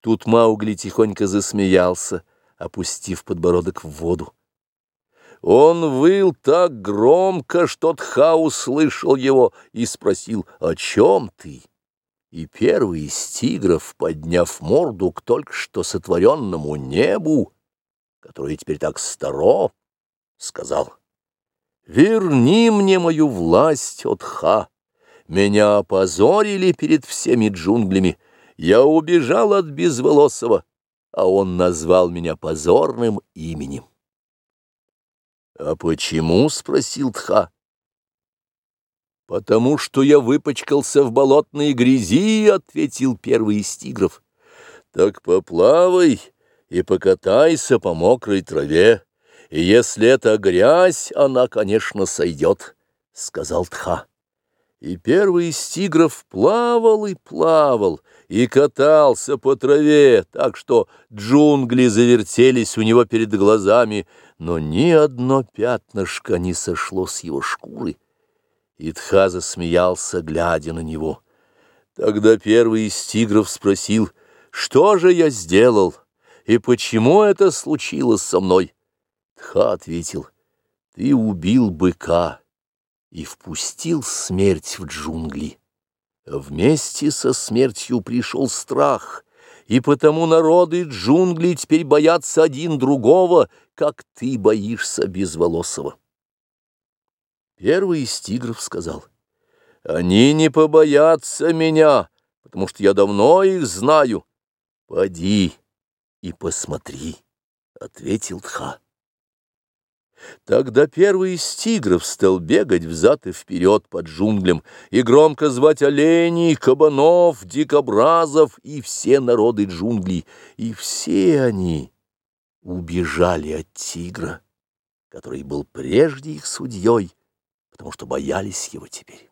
Тут Маугли тихонько засмеялся, опустив подбородок в воду. Он выл так громко, что Тха услышал его и спросил, «О чем ты?» И первый из тигров, подняв морду к только что сотворенному небу, которое теперь так старо, сказал, «Верни мне мою власть, от Ха! Меня опозорили перед всеми джунглями, я убежал от Безволосого, а он назвал меня позорным именем». «А почему?» — спросил Тха. «Потому что я выпачкался в болотной грязи», — ответил первый из тигров. «Так поплавай и покатайся по мокрой траве, и если это грязь, она, конечно, сойдет», — сказал Тха. И первый из тигров плавал и плавал, и катался по траве, так что джунгли завертелись у него перед глазами, но ни одно пятнышко не сошло с его шкуры. Итха засмеялся, глядя на него. Тогда первый из тигров спросил, что же я сделал, и почему это случилось со мной? Тха ответил, ты убил быка и впустил смерть в джунгли. Вместе со смертью пришел страх, и потому народы джунглей теперь боятся один другого, как ты боишься безволосого. Первый из тигров сказал, «Они не побоятся меня, потому что я давно их знаю. Поди и посмотри», — ответил Тха. Тогда первый из тигров стал бегать взад и вперед под джунглям и громко звать оленей, кабанов, дикобразов и все народы джунглей. И все они убежали от тигра, который был прежде их судьей, потому что боялись его теперь.